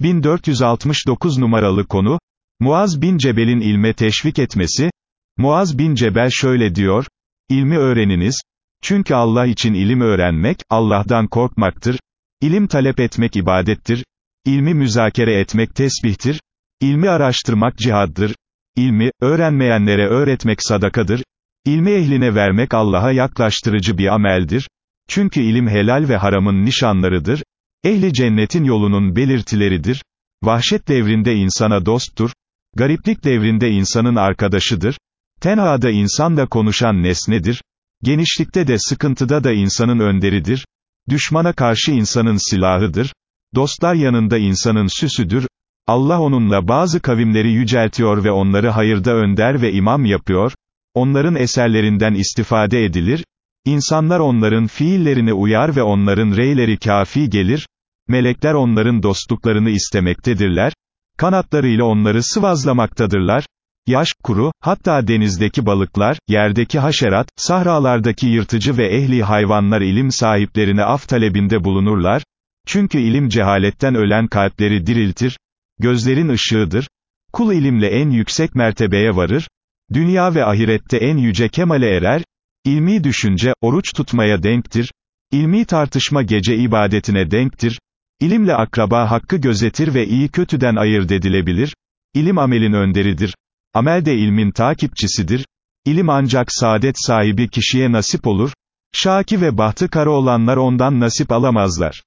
1469 numaralı konu, Muaz bin Cebel'in ilme teşvik etmesi, Muaz bin Cebel şöyle diyor, ilmi öğreniniz, çünkü Allah için ilim öğrenmek, Allah'tan korkmaktır, ilim talep etmek ibadettir, ilmi müzakere etmek tesbihtir, ilmi araştırmak cihaddır, ilmi, öğrenmeyenlere öğretmek sadakadır, ilmi ehline vermek Allah'a yaklaştırıcı bir ameldir, çünkü ilim helal ve haramın nişanlarıdır, ehli cennetin yolunun belirtileridir, vahşet devrinde insana dosttur, gariplik devrinde insanın arkadaşıdır, tenhada insanla konuşan nesnedir, genişlikte de sıkıntıda da insanın önderidir, düşmana karşı insanın silahıdır, dostlar yanında insanın süsüdür, Allah onunla bazı kavimleri yüceltiyor ve onları hayırda önder ve imam yapıyor, onların eserlerinden istifade edilir, insanlar onların fiillerine uyar ve onların reyleri kafi gelir, melekler onların dostluklarını istemektedirler, kanatlarıyla onları sıvazlamaktadırlar, yaş, kuru, hatta denizdeki balıklar, yerdeki haşerat, sahralardaki yırtıcı ve ehli hayvanlar ilim sahiplerine af talebinde bulunurlar, çünkü ilim cehaletten ölen kalpleri diriltir, gözlerin ışığıdır, kul ilimle en yüksek mertebeye varır, dünya ve ahirette en yüce kemale erer, ilmi düşünce, oruç tutmaya denktir, ilmi tartışma gece ibadetine denktir, ilimle akraba hakkı gözetir ve iyi kötüden ayırt edilebilir, ilim amelin önderidir, amel de ilmin takipçisidir, ilim ancak saadet sahibi kişiye nasip olur, şaki ve bahtı kara olanlar ondan nasip alamazlar.